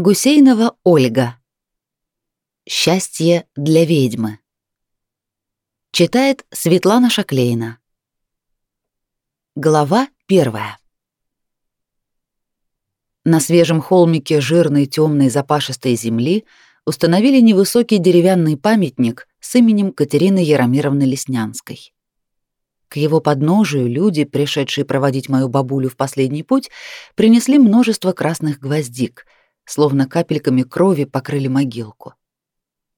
Гусейнова Ольга. Счастье для ведьмы. Читает Светлана Шаклейна. Глава первая. На свежем холмике жирной темной запашистой земли установили невысокий деревянный памятник с именем Катерины Яромировны Леснянской. К его подножию люди, пришедшие проводить мою бабулю в последний путь, принесли множество красных гвоздик — словно капельками крови покрыли могилку.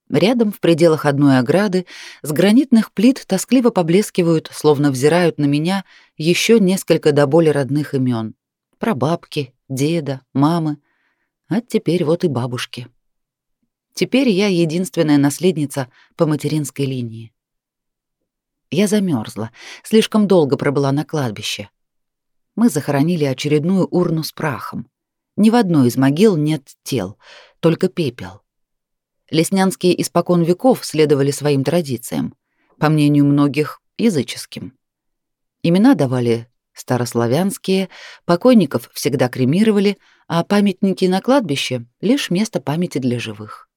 Рядом, в пределах одной ограды, с гранитных плит тоскливо поблескивают, словно взирают на меня еще несколько до боли родных имен. Прабабки, деда, мамы, а теперь вот и бабушки. Теперь я единственная наследница по материнской линии. Я замерзла, слишком долго пробыла на кладбище. Мы захоронили очередную урну с прахом. Ни в одной из могил нет тел, только пепел. Леснянские испокон веков следовали своим традициям, по мнению многих, языческим. Имена давали старославянские, покойников всегда кремировали, а памятники на кладбище — лишь место памяти для живых.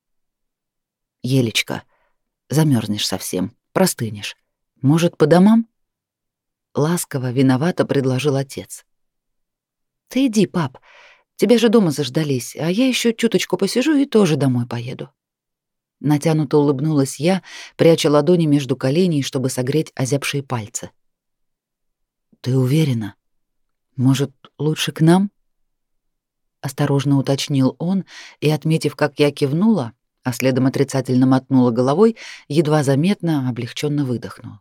Елечка, замерзнешь совсем, простынешь. Может, по домам? Ласково, виновато предложил отец. Ты иди, пап, Тебя же дома заждались, а я еще чуточку посижу и тоже домой поеду. Натянуто улыбнулась я, пряча ладони между коленей, чтобы согреть озябшие пальцы. Ты уверена? Может, лучше к нам? Осторожно уточнил он и, отметив, как я кивнула, а следом отрицательно мотнула головой, едва заметно облегченно выдохнул.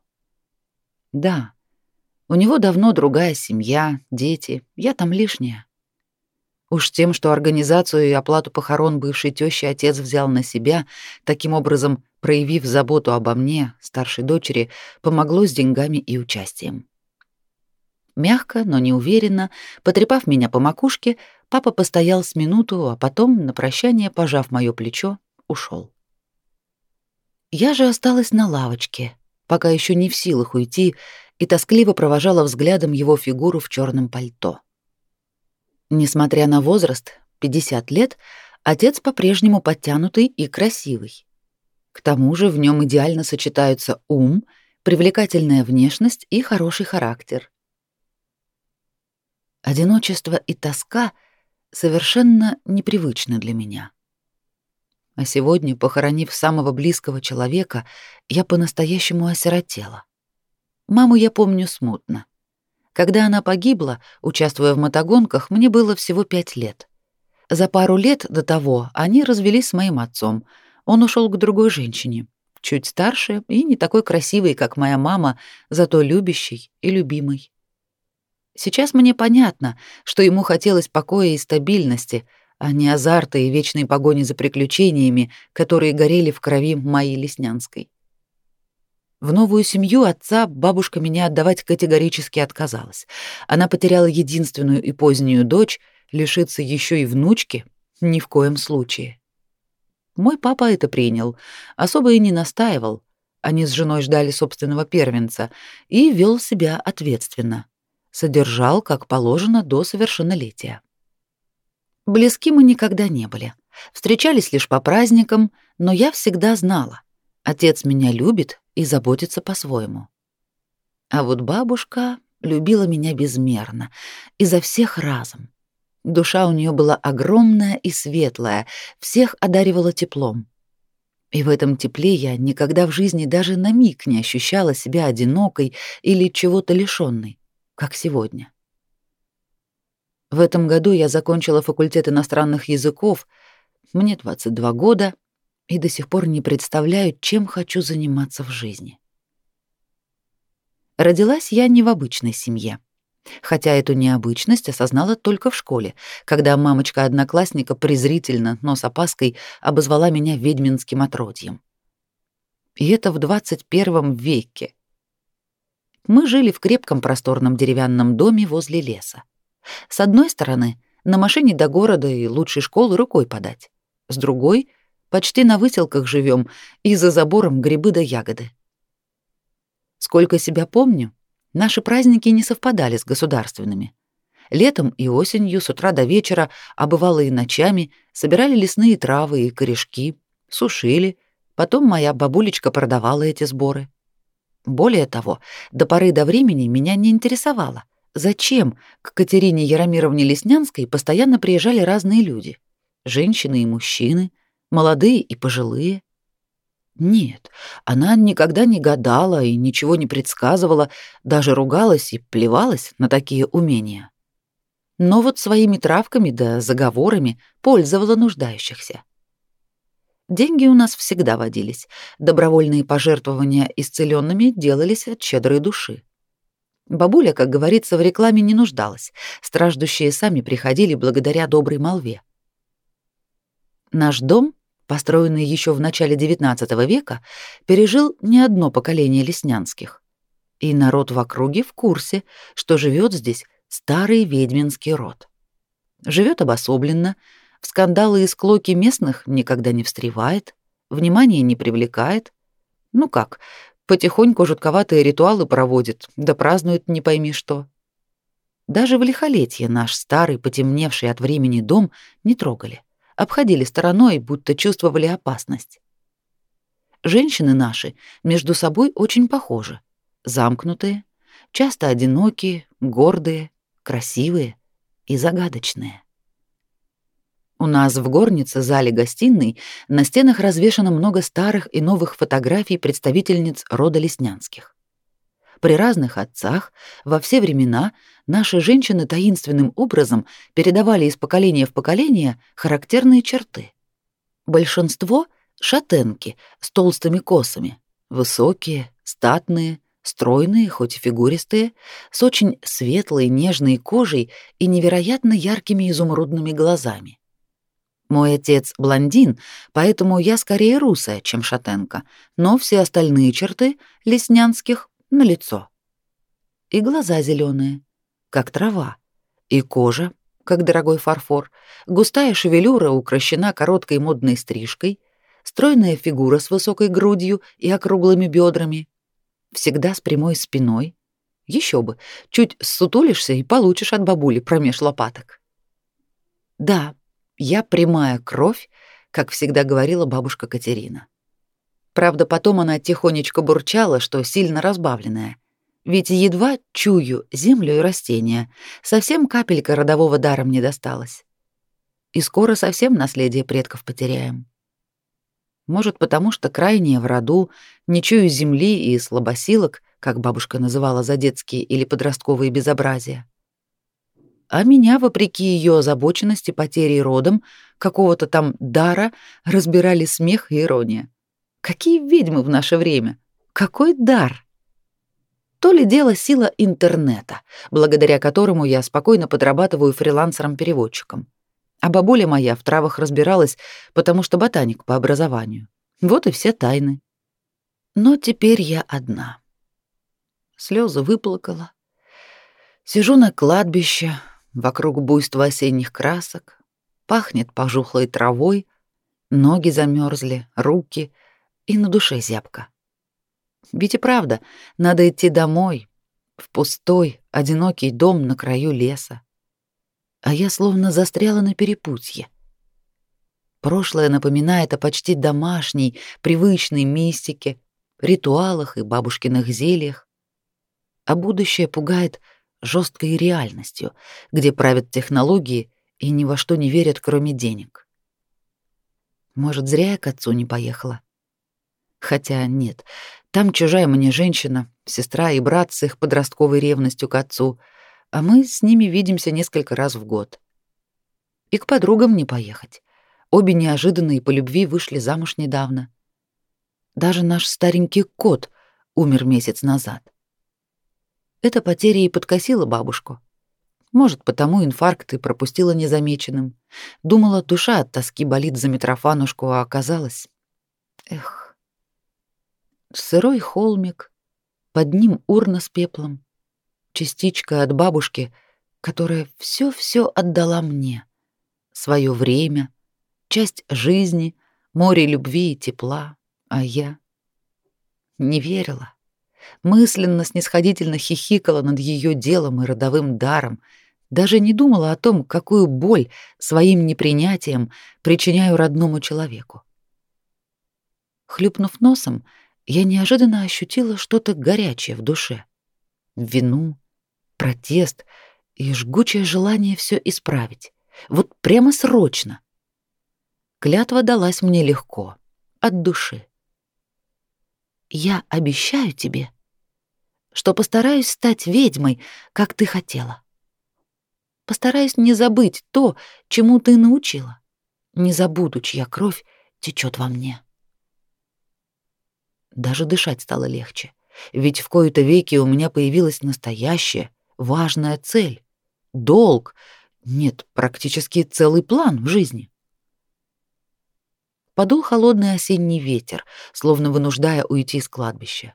Да, у него давно другая семья, дети, я там лишняя. Уж тем, что организацию и оплату похорон бывшей тещи отец взял на себя, таким образом проявив заботу обо мне, старшей дочери, помогло с деньгами и участием. Мягко, но неуверенно, потрепав меня по макушке, папа постоял с минуту, а потом, на прощание пожав моё плечо, ушел. Я же осталась на лавочке, пока еще не в силах уйти, и тоскливо провожала взглядом его фигуру в черном пальто. Несмотря на возраст, 50 лет, отец по-прежнему подтянутый и красивый. К тому же в нем идеально сочетаются ум, привлекательная внешность и хороший характер. Одиночество и тоска совершенно непривычны для меня. А сегодня, похоронив самого близкого человека, я по-настоящему осиротела. Маму я помню смутно. Когда она погибла, участвуя в мотогонках, мне было всего пять лет. За пару лет до того они развелись с моим отцом. Он ушел к другой женщине, чуть старше и не такой красивой, как моя мама, зато любящей и любимой. Сейчас мне понятно, что ему хотелось покоя и стабильности, а не азарта и вечной погони за приключениями, которые горели в крови моей Леснянской. В новую семью отца бабушка меня отдавать категорически отказалась. Она потеряла единственную и позднюю дочь, лишиться еще и внучки ни в коем случае. Мой папа это принял, особо и не настаивал. Они с женой ждали собственного первенца и вел себя ответственно. Содержал, как положено, до совершеннолетия. Близки мы никогда не были. Встречались лишь по праздникам, но я всегда знала. Отец меня любит и заботится по-своему. А вот бабушка любила меня безмерно, изо всех разом. Душа у нее была огромная и светлая, всех одаривала теплом. И в этом тепле я никогда в жизни даже на миг не ощущала себя одинокой или чего-то лишённой, как сегодня. В этом году я закончила факультет иностранных языков, мне 22 года, и до сих пор не представляю, чем хочу заниматься в жизни. Родилась я не в обычной семье. Хотя эту необычность осознала только в школе, когда мамочка одноклассника презрительно, но с опаской обозвала меня ведьминским отродьем. И это в 21 веке. Мы жили в крепком просторном деревянном доме возле леса. С одной стороны, на машине до города и лучшей школы рукой подать. С другой — Почти на выселках живем, и за забором грибы да ягоды. Сколько себя помню, наши праздники не совпадали с государственными. Летом и осенью с утра до вечера, а бывало и ночами, собирали лесные травы и корешки, сушили, потом моя бабулечка продавала эти сборы. Более того, до поры до времени меня не интересовало, зачем к Катерине Яромировне Леснянской постоянно приезжали разные люди, женщины и мужчины, молодые и пожилые. Нет, она никогда не гадала и ничего не предсказывала, даже ругалась и плевалась на такие умения. Но вот своими травками да заговорами пользовала нуждающихся. Деньги у нас всегда водились. Добровольные пожертвования исцеленными делались от щедрой души. Бабуля, как говорится, в рекламе не нуждалась. Страждущие сами приходили благодаря доброй молве. Наш дом, построенный еще в начале XIX века, пережил не одно поколение леснянских. И народ в округе в курсе, что живет здесь старый ведьминский род. Живет обособленно, в скандалы и склоки местных никогда не встревает, внимания не привлекает. Ну как, потихоньку жутковатые ритуалы проводит, да празднует не пойми что. Даже в лихолетье наш старый, потемневший от времени дом не трогали, обходили стороной, будто чувствовали опасность. Женщины наши между собой очень похожи, замкнутые, часто одинокие, гордые, красивые и загадочные. У нас в горнице, зале гостиной на стенах развешано много старых и новых фотографий представительниц рода Леснянских. При разных отцах во все времена наши женщины таинственным образом передавали из поколения в поколение характерные черты. Большинство — шатенки с толстыми косами, высокие, статные, стройные, хоть и фигуристые, с очень светлой нежной кожей и невероятно яркими изумрудными глазами. Мой отец блондин, поэтому я скорее русая, чем шатенка, но все остальные черты леснянских на лицо. И глаза зеленые, как трава, и кожа, как дорогой фарфор, густая шевелюра украшена короткой модной стрижкой, стройная фигура с высокой грудью и округлыми бедрами, всегда с прямой спиной. Еще бы, чуть сутулишься и получишь от бабули промеж лопаток. Да, я прямая кровь, как всегда говорила бабушка Катерина. Правда, потом она тихонечко бурчала, что сильно разбавленная. Ведь едва чую землю и растения, совсем капелька родового дара мне досталась. И скоро совсем наследие предков потеряем. Может, потому что крайние в роду, не чую земли и слабосилок, как бабушка называла за детские или подростковые безобразия а меня, вопреки ее озабоченности потерей родом, какого-то там дара, разбирали смех и ирония. Какие ведьмы в наше время? Какой дар? То ли дело сила интернета, благодаря которому я спокойно подрабатываю фрилансером-переводчиком. А бабуля моя в травах разбиралась, потому что ботаник по образованию. Вот и все тайны. Но теперь я одна. Слезы выплакала. Сижу на кладбище, Вокруг буйства осенних красок, пахнет пожухлой травой, ноги замерзли, руки и на душе зябко. Ведь и правда, надо идти домой, в пустой, одинокий дом на краю леса. А я словно застряла на перепутье. Прошлое напоминает о почти домашней, привычной мистике, ритуалах и бабушкиных зельях, а будущее пугает жесткой реальностью, где правят технологии и ни во что не верят, кроме денег. Может, зря я к отцу не поехала. Хотя нет, там чужая мне женщина, сестра и брат с их подростковой ревностью к отцу, а мы с ними видимся несколько раз в год. И к подругам не поехать. Обе неожиданно и по любви вышли замуж недавно. Даже наш старенький кот умер месяц назад. Эта потеря и подкосила бабушку. Может, потому инфаркт и пропустила незамеченным. Думала, душа от тоски болит за Митрофанушку, а оказалось... Эх. Сырой холмик, под ним урна с пеплом, частичка от бабушки, которая все-все отдала мне. Свое время, часть жизни, море любви и тепла, а я не верила мысленно снисходительно хихикала над ее делом и родовым даром, Даже не думала о том, какую боль своим непринятием причиняю родному человеку. Хлюпнув носом, я неожиданно ощутила что-то горячее в душе. Вину, протест и жгучее желание все исправить. Вот прямо срочно. Клятва далась мне легко, от души. Я обещаю тебе, что постараюсь стать ведьмой, как ты хотела. Постараюсь не забыть то, чему ты научила. Не забуду, чья кровь течет во мне. Даже дышать стало легче, ведь в кои-то веки у меня появилась настоящая, важная цель, долг, нет, практически целый план в жизни. Подул холодный осенний ветер, словно вынуждая уйти с кладбища.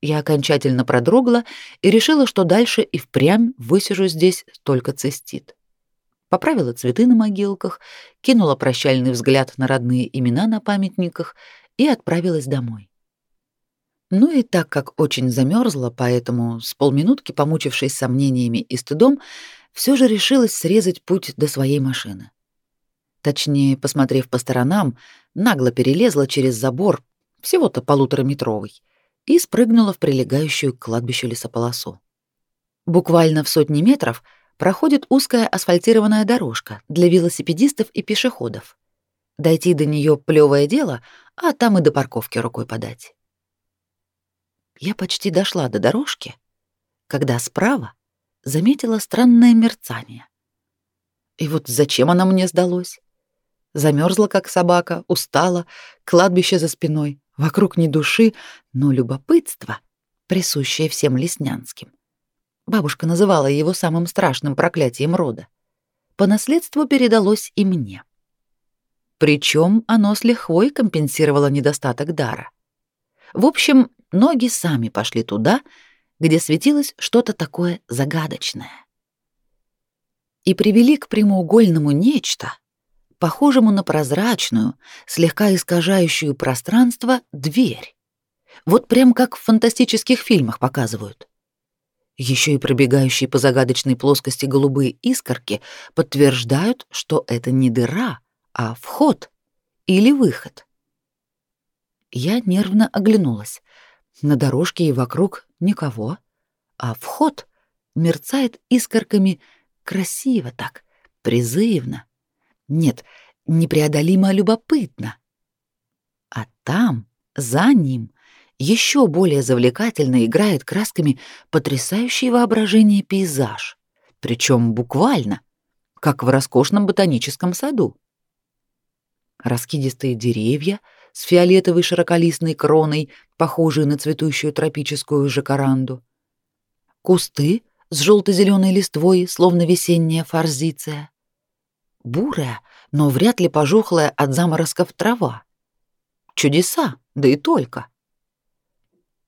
Я окончательно продрогла и решила, что дальше и впрямь высижу здесь только цистит. Поправила цветы на могилках, кинула прощальный взгляд на родные имена на памятниках и отправилась домой. Ну и так как очень замерзла, поэтому с полминутки, помучившись сомнениями и стыдом, все же решилась срезать путь до своей машины. Точнее, посмотрев по сторонам, нагло перелезла через забор, всего-то полутораметровый, и спрыгнула в прилегающую к кладбищу лесополосу. Буквально в сотни метров проходит узкая асфальтированная дорожка для велосипедистов и пешеходов. Дойти до нее плевое дело, а там и до парковки рукой подать. Я почти дошла до дорожки, когда справа заметила странное мерцание. И вот зачем она мне сдалось? Замерзла, как собака, устала, кладбище за спиной, вокруг ни души, но любопытство, присущее всем леснянским. Бабушка называла его самым страшным проклятием рода. По наследству передалось и мне. Причем оно с лихвой компенсировало недостаток дара. В общем, ноги сами пошли туда, где светилось что-то такое загадочное. И привели к прямоугольному нечто, похожему на прозрачную, слегка искажающую пространство дверь. Вот прям как в фантастических фильмах показывают. Еще и пробегающие по загадочной плоскости голубые искорки подтверждают, что это не дыра, а вход или выход. Я нервно оглянулась. На дорожке и вокруг никого, а вход мерцает искорками красиво так, призывно. Нет, непреодолимо любопытно. А там, за ним, еще более завлекательно играет красками потрясающий воображение пейзаж, причем буквально, как в роскошном ботаническом саду. Раскидистые деревья с фиолетовой широколистной кроной, похожие на цветущую тропическую жакаранду. Кусты с желто-зеленой листвой, словно весенняя форзиция бурая, но вряд ли пожухлая от заморозков трава. Чудеса, да и только.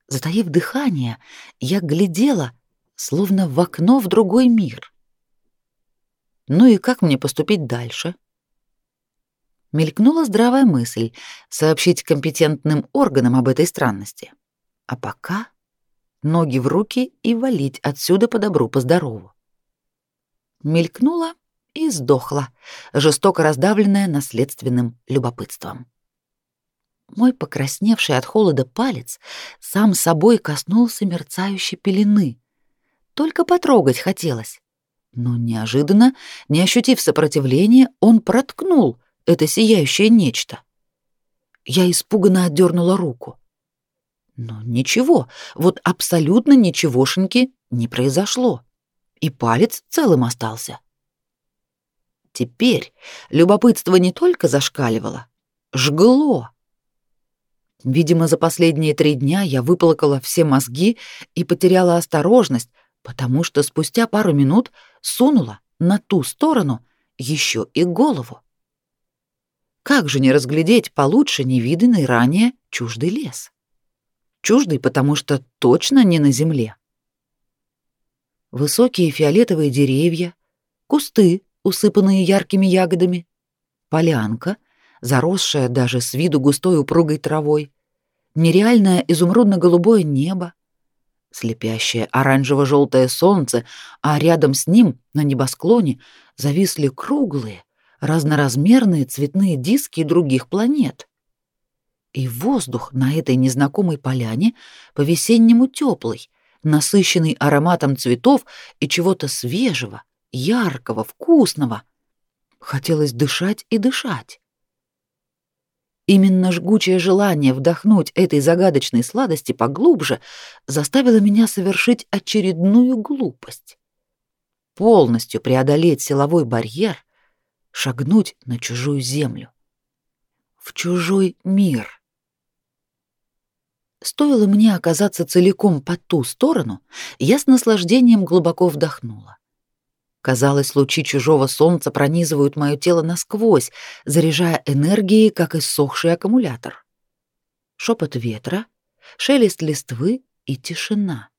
Затаив дыхание, я глядела, словно в окно в другой мир. Ну и как мне поступить дальше? Мелькнула здравая мысль сообщить компетентным органам об этой странности. А пока ноги в руки и валить отсюда по добру, по здорову. Мелькнула и сдохла, жестоко раздавленная наследственным любопытством. Мой покрасневший от холода палец сам собой коснулся мерцающей пелены. Только потрогать хотелось. Но неожиданно, не ощутив сопротивления, он проткнул это сияющее нечто. Я испуганно отдернула руку. Но ничего, вот абсолютно ничегошеньки не произошло. И палец целым остался. Теперь любопытство не только зашкаливало, жгло. Видимо, за последние три дня я выплакала все мозги и потеряла осторожность, потому что спустя пару минут сунула на ту сторону еще и голову. Как же не разглядеть получше невиданный ранее чуждый лес? Чуждый, потому что точно не на земле. Высокие фиолетовые деревья, кусты, усыпанные яркими ягодами, полянка, заросшая даже с виду густой упругой травой, нереальное изумрудно-голубое небо, слепящее оранжево-желтое солнце, а рядом с ним, на небосклоне, зависли круглые, разноразмерные цветные диски других планет. И воздух на этой незнакомой поляне по-весеннему теплый, насыщенный ароматом цветов и чего-то свежего, яркого, вкусного. Хотелось дышать и дышать. Именно жгучее желание вдохнуть этой загадочной сладости поглубже заставило меня совершить очередную глупость. Полностью преодолеть силовой барьер, шагнуть на чужую землю. В чужой мир. Стоило мне оказаться целиком по ту сторону, я с наслаждением глубоко вдохнула. Казалось, лучи чужого солнца пронизывают мое тело насквозь, заряжая энергией, как иссохший аккумулятор. Шепот ветра, шелест листвы и тишина.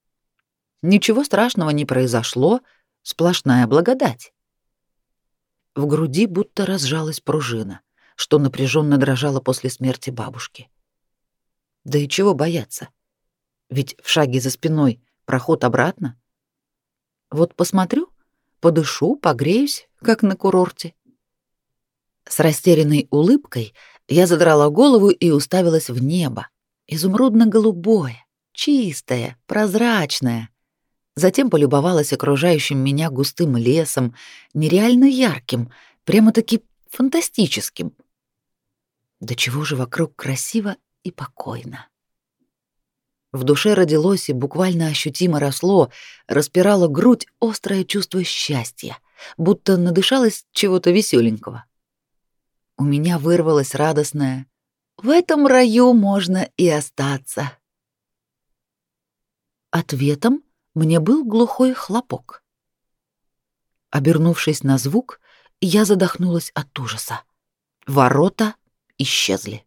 Ничего страшного не произошло, сплошная благодать. В груди будто разжалась пружина, что напряженно дрожала после смерти бабушки. Да и чего бояться? Ведь в шаге за спиной проход обратно. Вот посмотрю — подышу, погреюсь, как на курорте. С растерянной улыбкой я задрала голову и уставилась в небо, изумрудно-голубое, чистое, прозрачное. Затем полюбовалась окружающим меня густым лесом, нереально ярким, прямо-таки фантастическим. Да чего же вокруг красиво и покойно. В душе родилось и буквально ощутимо росло, распирало грудь острое чувство счастья, будто надышалось чего-то веселенького. У меня вырвалось радостное «В этом раю можно и остаться». Ответом мне был глухой хлопок. Обернувшись на звук, я задохнулась от ужаса. Ворота исчезли.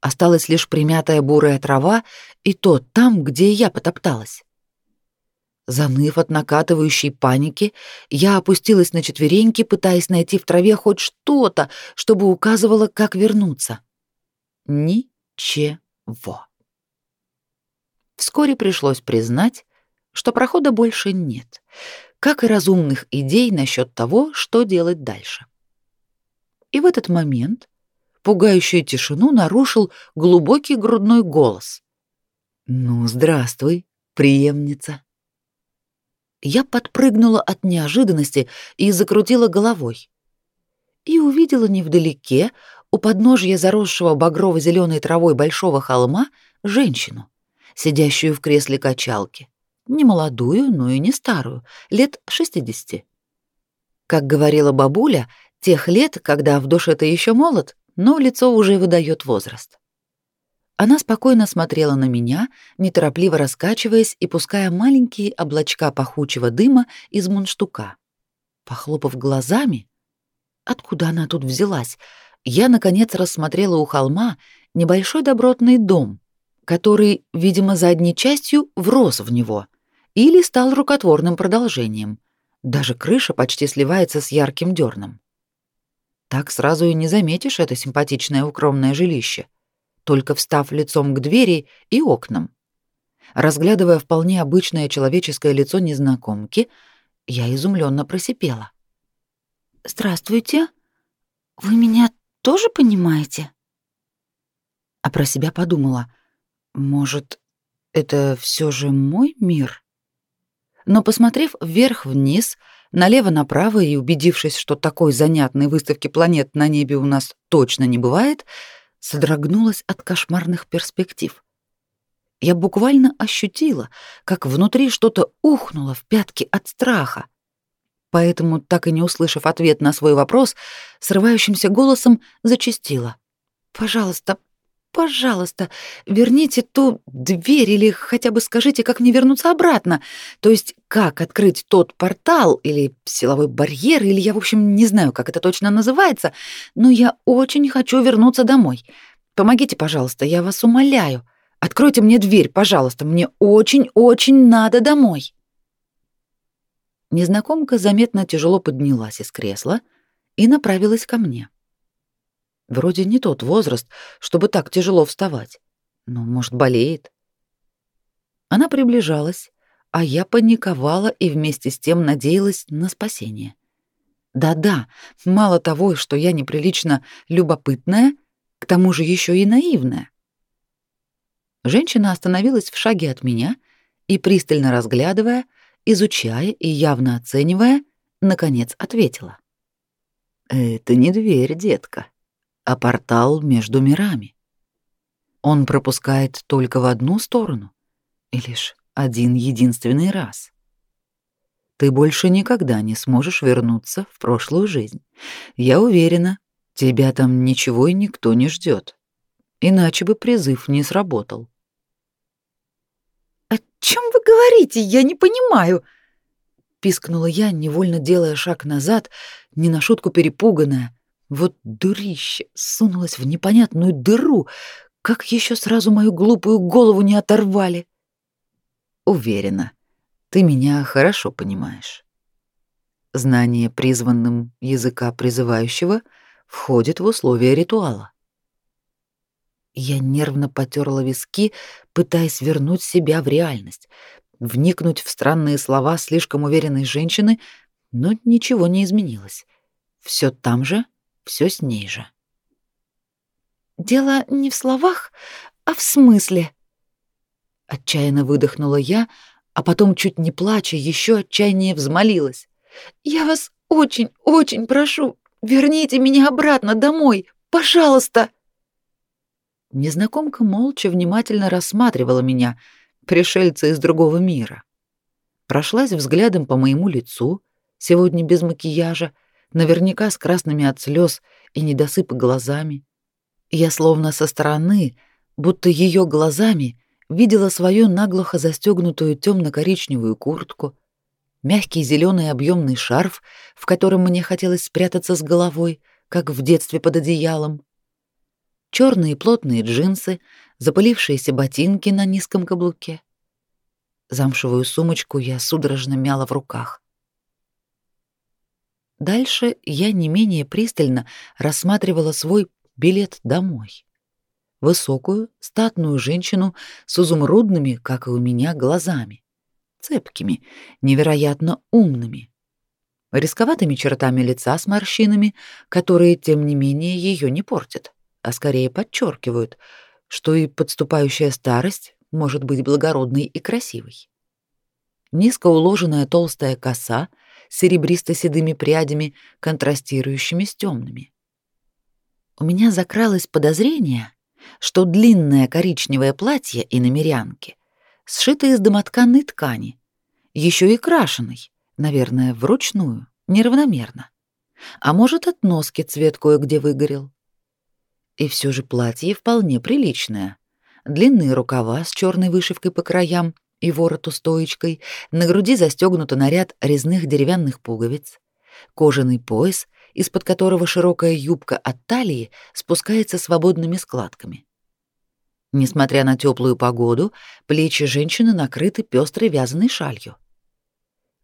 Осталась лишь примятая бурая трава, и то там, где я потопталась. Заныв от накатывающей паники, я опустилась на четвереньки, пытаясь найти в траве хоть что-то, чтобы указывало, как вернуться. Ничего. Вскоре пришлось признать, что прохода больше нет, как и разумных идей насчет того, что делать дальше. И в этот момент Пугающую тишину нарушил глубокий грудной голос. «Ну, здравствуй, преемница». Я подпрыгнула от неожиданности и закрутила головой. И увидела невдалеке, у подножья заросшего багрово-зеленой травой большого холма, женщину, сидящую в кресле качалки. Не молодую, но и не старую, лет шестидесяти. Как говорила бабуля, тех лет, когда в душе ты еще молод, но лицо уже выдает возраст. Она спокойно смотрела на меня, неторопливо раскачиваясь и пуская маленькие облачка пахучего дыма из мундштука. Похлопав глазами, откуда она тут взялась, я, наконец, рассмотрела у холма небольшой добротный дом, который, видимо, задней частью врос в него или стал рукотворным продолжением. Даже крыша почти сливается с ярким дерном. Так сразу и не заметишь это симпатичное укромное жилище, только встав лицом к двери и окнам. Разглядывая вполне обычное человеческое лицо незнакомки, я изумленно просипела. «Здравствуйте. Вы меня тоже понимаете?» А про себя подумала, может, это все же мой мир? Но, посмотрев вверх-вниз, налево-направо и убедившись, что такой занятной выставки планет на небе у нас точно не бывает, содрогнулась от кошмарных перспектив. Я буквально ощутила, как внутри что-то ухнуло в пятки от страха. Поэтому, так и не услышав ответ на свой вопрос, срывающимся голосом зачастила: "Пожалуйста, Пожалуйста, верните ту дверь или хотя бы скажите, как мне вернуться обратно. То есть, как открыть тот портал или силовой барьер, или я, в общем, не знаю, как это точно называется, но я очень хочу вернуться домой. Помогите, пожалуйста, я вас умоляю. Откройте мне дверь, пожалуйста, мне очень-очень надо домой. Незнакомка заметно тяжело поднялась из кресла и направилась ко мне. Вроде не тот возраст, чтобы так тяжело вставать. Но, может, болеет. Она приближалась, а я паниковала и вместе с тем надеялась на спасение. Да-да, мало того, что я неприлично любопытная, к тому же еще и наивная. Женщина остановилась в шаге от меня и, пристально разглядывая, изучая и явно оценивая, наконец ответила. «Это не дверь, детка, а портал между мирами. Он пропускает только в одну сторону и лишь один единственный раз. Ты больше никогда не сможешь вернуться в прошлую жизнь. Я уверена, тебя там ничего и никто не ждет. Иначе бы призыв не сработал. «О чем вы говорите? Я не понимаю!» Пискнула я, невольно делая шаг назад, не на шутку перепуганная. Вот дурище сунулась в непонятную дыру, как еще сразу мою глупую голову не оторвали. Уверена, ты меня хорошо понимаешь. Знание призванным языка призывающего входит в условия ритуала. Я нервно потерла виски, пытаясь вернуть себя в реальность, вникнуть в странные слова слишком уверенной женщины, но ничего не изменилось. Все там же, все с ней же. Дело не в словах, а в смысле. Отчаянно выдохнула я, а потом, чуть не плача, еще отчаяннее взмолилась. «Я вас очень, очень прошу, верните меня обратно домой, пожалуйста!» Незнакомка молча внимательно рассматривала меня, пришельца из другого мира. Прошлась взглядом по моему лицу, сегодня без макияжа, наверняка с красными от слез и недосыпа глазами. Я словно со стороны, будто ее глазами видела свою наглухо застегнутую темно-коричневую куртку, мягкий зеленый объемный шарф, в котором мне хотелось спрятаться с головой, как в детстве под одеялом, черные плотные джинсы, запылившиеся ботинки на низком каблуке. Замшевую сумочку я судорожно мяла в руках. Дальше я не менее пристально рассматривала свой билет домой. Высокую, статную женщину с изумрудными, как и у меня, глазами, цепкими, невероятно умными, рисковатыми чертами лица с морщинами, которые, тем не менее, ее не портят, а скорее подчеркивают, что и подступающая старость может быть благородной и красивой. Низко уложенная толстая коса серебристо-седыми прядями, контрастирующими с темными. У меня закралось подозрение, что длинное коричневое платье и намерянки сшито из домотканной ткани, еще и крашеной, наверное, вручную, неравномерно. А может, от носки цвет кое-где выгорел. И все же платье вполне приличное. Длинные рукава с черной вышивкой по краям и вороту стоечкой, на груди застегнут наряд резных деревянных пуговиц, кожаный пояс из-под которого широкая юбка от талии спускается свободными складками. Несмотря на теплую погоду, плечи женщины накрыты пестрой вязаной шалью.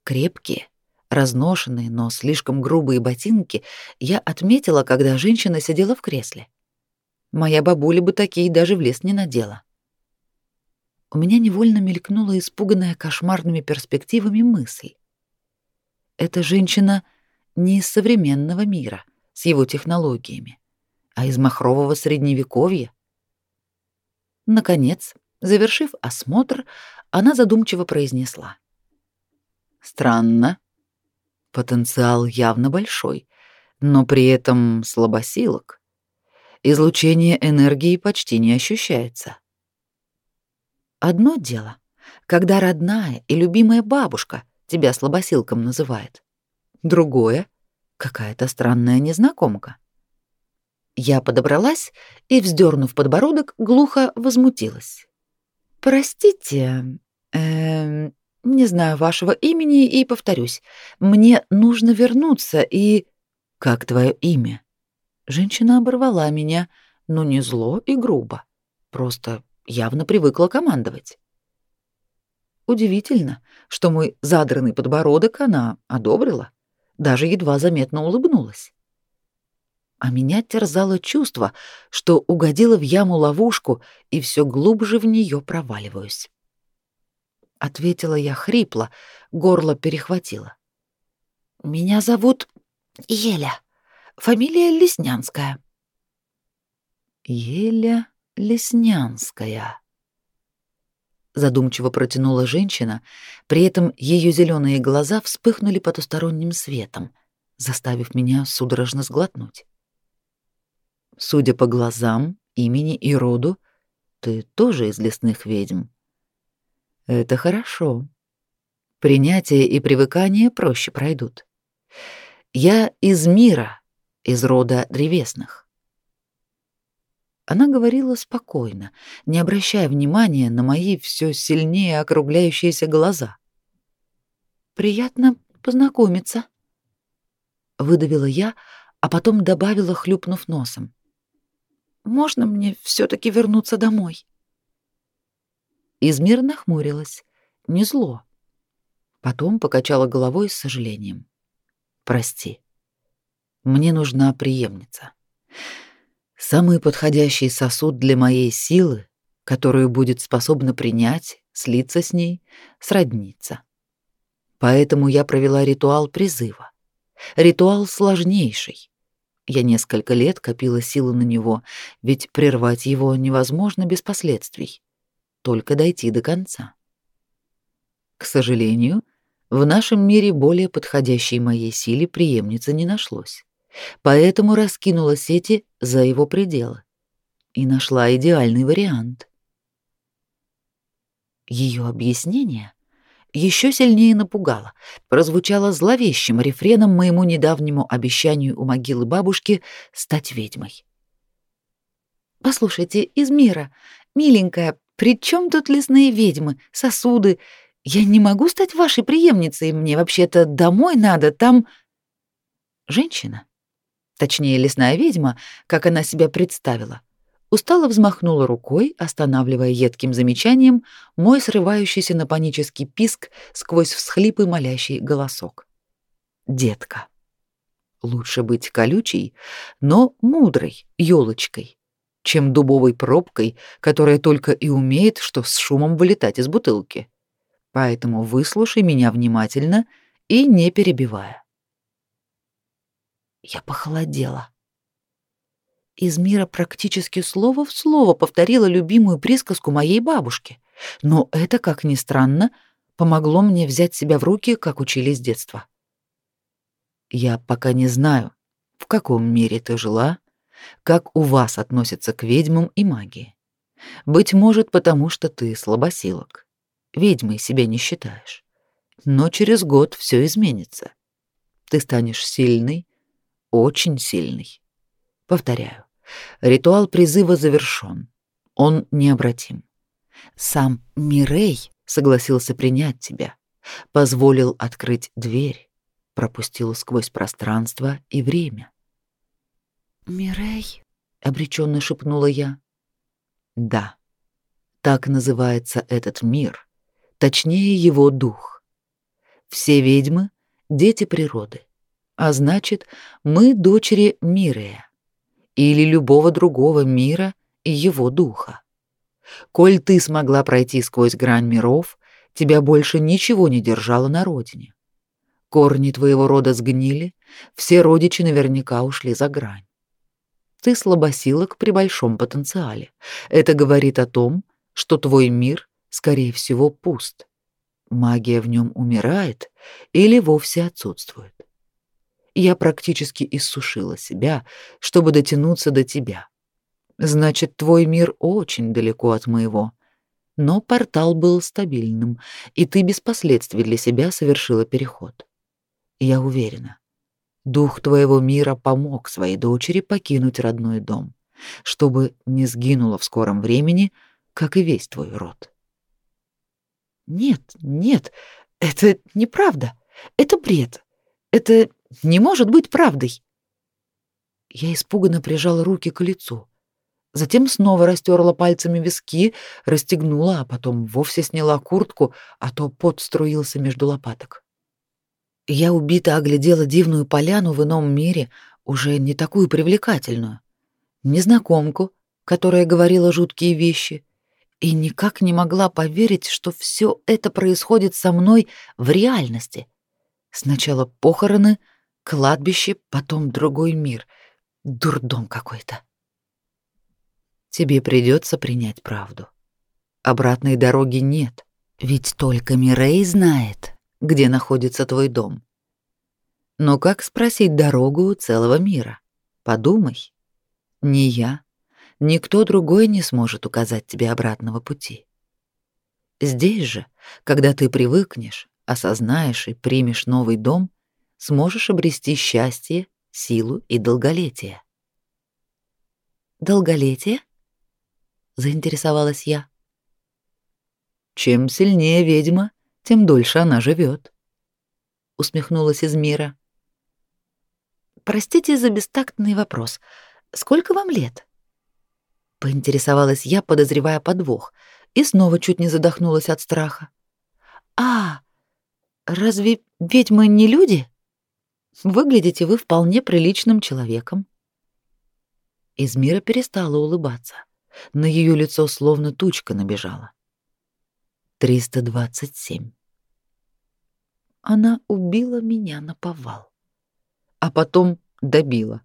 Крепкие, разношенные, но слишком грубые ботинки я отметила, когда женщина сидела в кресле. Моя бабуля бы такие даже в лес не надела. У меня невольно мелькнула испуганная кошмарными перспективами мысль. Эта женщина — не из современного мира с его технологиями, а из махрового средневековья. Наконец, завершив осмотр, она задумчиво произнесла: "Странно. Потенциал явно большой, но при этом слабосилок. Излучение энергии почти не ощущается. Одно дело, когда родная и любимая бабушка тебя слабосилком называет другое — какая-то странная незнакомка. Я подобралась и, вздернув подбородок, глухо возмутилась. «Простите, э, не знаю вашего имени и повторюсь. Мне нужно вернуться и...» «Как твое имя?» Женщина оборвала меня, но не зло и грубо. Просто явно привыкла командовать. Удивительно, что мой задранный подбородок она одобрила даже едва заметно улыбнулась. А меня терзало чувство, что угодила в яму-ловушку и все глубже в нее проваливаюсь. ответила я хрипло, горло перехватило. Меня зовут Еля. Фамилия Леснянская. Еля Леснянская. Задумчиво протянула женщина, при этом ее зеленые глаза вспыхнули потусторонним светом, заставив меня судорожно сглотнуть. Судя по глазам, имени и роду, ты тоже из лесных ведьм. Это хорошо. Принятие и привыкание проще пройдут. Я из мира, из рода древесных. Она говорила спокойно, не обращая внимания на мои все сильнее округляющиеся глаза. Приятно познакомиться, выдавила я, а потом добавила, хлюпнув носом. Можно мне все таки вернуться домой? Измир нахмурилась, не зло. Потом покачала головой с сожалением. Прости. Мне нужна преемница. Самый подходящий сосуд для моей силы, которую будет способна принять, слиться с ней, сродниться. Поэтому я провела ритуал призыва. Ритуал сложнейший. Я несколько лет копила силу на него, ведь прервать его невозможно без последствий. Только дойти до конца. К сожалению, в нашем мире более подходящей моей силе преемницы не нашлось поэтому раскинула сети за его пределы и нашла идеальный вариант. Ее объяснение еще сильнее напугало, прозвучало зловещим рефреном моему недавнему обещанию у могилы бабушки стать ведьмой. «Послушайте, из мира, миленькая, при чем тут лесные ведьмы, сосуды? Я не могу стать вашей преемницей, мне вообще-то домой надо, там...» Женщина, точнее лесная ведьма, как она себя представила, устало взмахнула рукой, останавливая едким замечанием мой срывающийся на панический писк сквозь всхлипы молящий голосок. «Детка, лучше быть колючей, но мудрой елочкой, чем дубовой пробкой, которая только и умеет, что с шумом вылетать из бутылки. Поэтому выслушай меня внимательно и не перебивая. Я похолодела. Из мира практически слово в слово повторила любимую присказку моей бабушки. Но это, как ни странно, помогло мне взять себя в руки, как учили с детства. Я пока не знаю, в каком мире ты жила, как у вас относятся к ведьмам и магии. Быть может, потому что ты слабосилок. Ведьмой себя не считаешь. Но через год все изменится. Ты станешь сильной, очень сильный. Повторяю, ритуал призыва завершен. Он необратим. Сам Мирей согласился принять тебя, позволил открыть дверь, пропустил сквозь пространство и время. Мирей, обреченно шепнула я. Да. Так называется этот мир, точнее его дух. Все ведьмы дети природы. А значит, мы дочери Мирея или любого другого мира и его духа. Коль ты смогла пройти сквозь грань миров, тебя больше ничего не держало на родине. Корни твоего рода сгнили, все родичи наверняка ушли за грань. Ты слабосилок при большом потенциале. Это говорит о том, что твой мир, скорее всего, пуст. Магия в нем умирает или вовсе отсутствует я практически иссушила себя, чтобы дотянуться до тебя. Значит, твой мир очень далеко от моего. Но портал был стабильным, и ты без последствий для себя совершила переход. Я уверена, дух твоего мира помог своей дочери покинуть родной дом, чтобы не сгинула в скором времени, как и весь твой род. Нет, нет, это неправда. Это бред. Это не может быть правдой. Я испуганно прижала руки к лицу. Затем снова растерла пальцами виски, расстегнула, а потом вовсе сняла куртку, а то пот струился между лопаток. Я убито оглядела дивную поляну в ином мире, уже не такую привлекательную. Незнакомку, которая говорила жуткие вещи, и никак не могла поверить, что все это происходит со мной в реальности. Сначала похороны, кладбище, потом другой мир. Дурдом какой-то. Тебе придется принять правду. Обратной дороги нет, ведь только Мирей знает, где находится твой дом. Но как спросить дорогу у целого мира? Подумай. Не я, никто другой не сможет указать тебе обратного пути. Здесь же, когда ты привыкнешь, осознаешь и примешь новый дом, сможешь обрести счастье, силу и долголетие. Долголетие? заинтересовалась я. Чем сильнее ведьма, тем дольше она живет. усмехнулась Измира. Простите за бестактный вопрос. Сколько вам лет? Поинтересовалась я, подозревая подвох, и снова чуть не задохнулась от страха. А, разве ведьмы не люди? Выглядите вы вполне приличным человеком. Измира перестала улыбаться. На ее лицо словно тучка набежала. 327. Она убила меня на повал, а потом добила.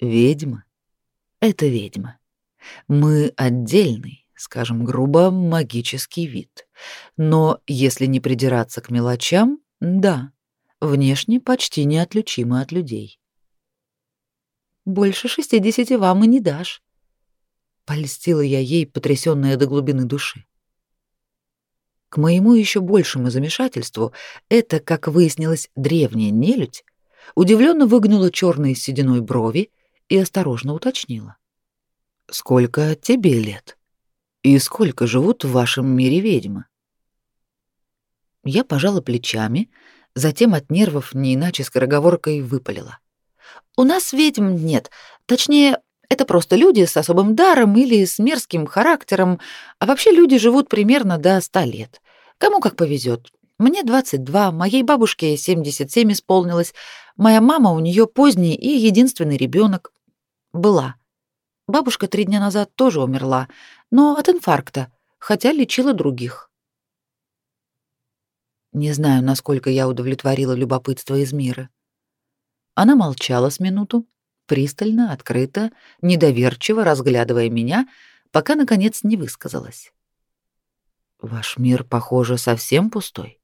Ведьма — это ведьма. Мы отдельный, скажем грубо, магический вид. Но если не придираться к мелочам, да, внешне почти неотличимы от людей. Больше шестидесяти вам и не дашь. Польстила я ей, потрясённая до глубины души. К моему еще большему замешательству, это, как выяснилось, древняя нелюдь, удивленно выгнула черные сединой брови и осторожно уточнила. Сколько тебе лет? И сколько живут в вашем мире ведьмы? Я пожала плечами, затем от нервов не иначе скороговоркой выпалила. У нас ведьм нет. Точнее, это просто люди с особым даром или с мерзким характером, а вообще люди живут примерно до ста лет. Кому как повезет. Мне 22, моей бабушке 77 исполнилось. Моя мама у нее поздний и единственный ребенок была. Бабушка три дня назад тоже умерла, но от инфаркта, хотя лечила других. Не знаю, насколько я удовлетворила любопытство из мира. Она молчала с минуту, пристально, открыто, недоверчиво разглядывая меня, пока наконец не высказалась. Ваш мир, похоже, совсем пустой.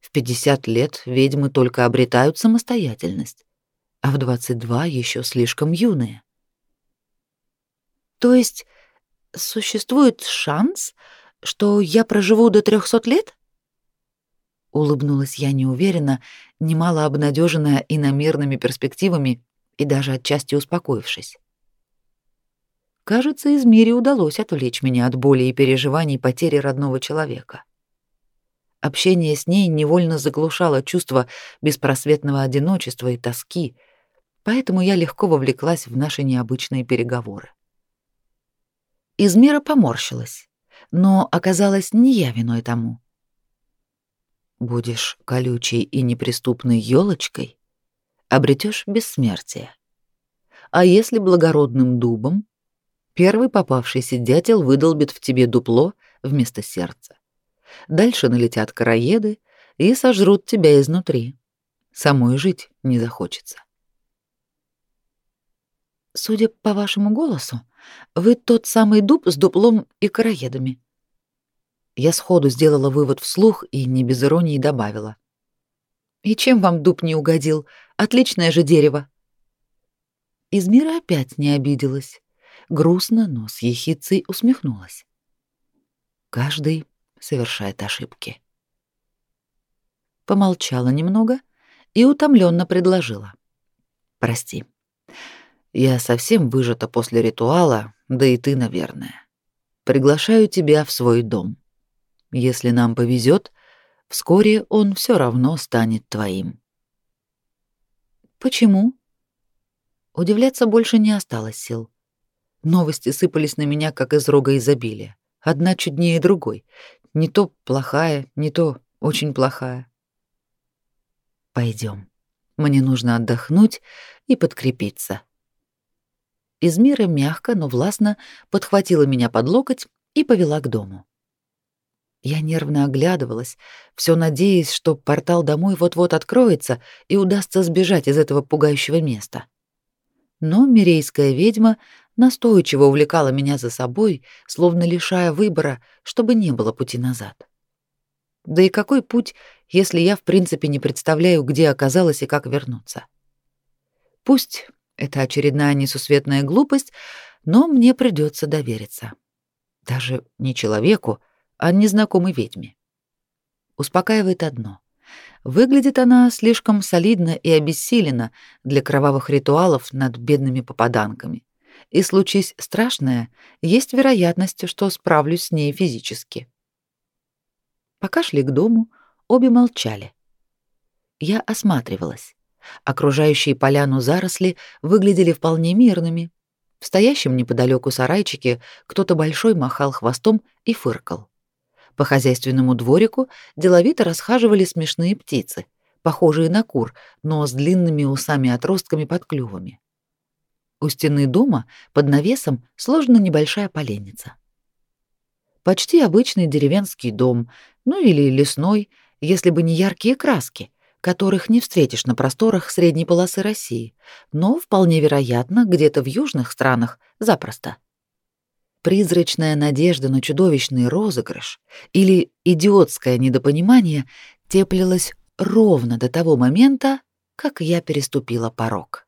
В 50 лет ведьмы только обретают самостоятельность, а в 22 еще слишком юные. То есть существует шанс, что я проживу до трехсот лет? Улыбнулась я неуверенно, немало обнадеженная иномерными перспективами и даже отчасти успокоившись. Кажется, из мире удалось отвлечь меня от боли и переживаний потери родного человека. Общение с ней невольно заглушало чувство беспросветного одиночества и тоски, поэтому я легко вовлеклась в наши необычные переговоры. Измира поморщилась, но оказалось не я виной тому. Будешь колючей и неприступной елочкой, обретешь бессмертие. А если благородным дубом, первый попавшийся дятел выдолбит в тебе дупло вместо сердца. Дальше налетят короеды и сожрут тебя изнутри. Самой жить не захочется. Судя по вашему голосу, вы тот самый дуб с дуплом и короедами. Я сходу сделала вывод вслух и не без иронии добавила. И чем вам дуб не угодил? Отличное же дерево. Измира опять не обиделась. Грустно, но с ехицей усмехнулась. Каждый совершает ошибки. Помолчала немного и утомленно предложила. «Прости, я совсем выжата после ритуала, да и ты, наверное. Приглашаю тебя в свой дом. Если нам повезет, вскоре он все равно станет твоим. Почему? Удивляться больше не осталось сил. Новости сыпались на меня, как из рога изобилия. Одна чуднее другой. Не то плохая, не то очень плохая. Пойдем. Мне нужно отдохнуть и подкрепиться. Измира мягко, но властно подхватила меня под локоть и повела к дому. Я нервно оглядывалась, все надеясь, что портал домой вот-вот откроется и удастся сбежать из этого пугающего места. Но мирейская ведьма настойчиво увлекала меня за собой, словно лишая выбора, чтобы не было пути назад. Да и какой путь, если я в принципе не представляю, где оказалась и как вернуться? Пусть это очередная несусветная глупость, но мне придется довериться. Даже не человеку, а незнакомой ведьме. Успокаивает одно. Выглядит она слишком солидно и обессиленно для кровавых ритуалов над бедными попаданками. И случись страшное, есть вероятность, что справлюсь с ней физически. Пока шли к дому, обе молчали. Я осматривалась. Окружающие поляну заросли выглядели вполне мирными. В стоящем неподалеку сарайчике кто-то большой махал хвостом и фыркал. По хозяйственному дворику деловито расхаживали смешные птицы, похожие на кур, но с длинными усами-отростками под клювами. У стены дома под навесом сложена небольшая поленница. Почти обычный деревенский дом, ну или лесной, если бы не яркие краски, которых не встретишь на просторах средней полосы России, но вполне вероятно, где-то в южных странах запросто призрачная надежда на чудовищный розыгрыш или идиотское недопонимание теплилась ровно до того момента, как я переступила порог.